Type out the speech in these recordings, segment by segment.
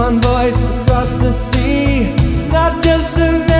one voice across the sea, not just the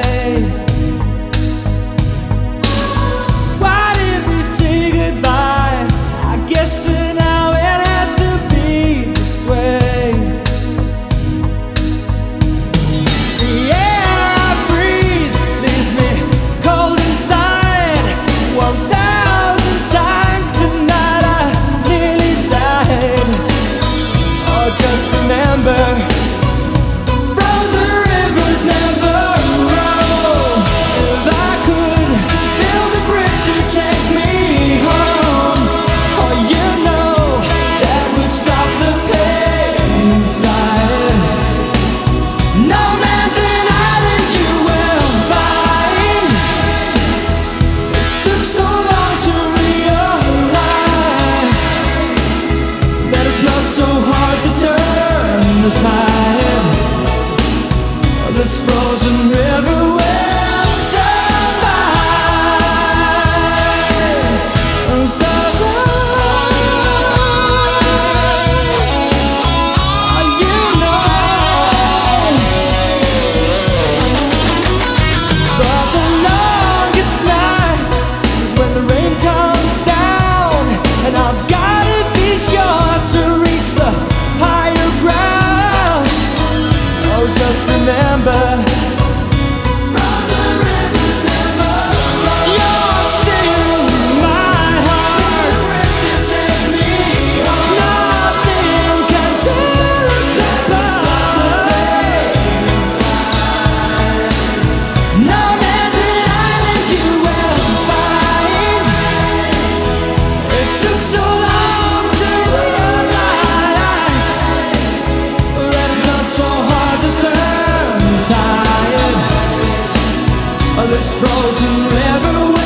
never this frozen forever.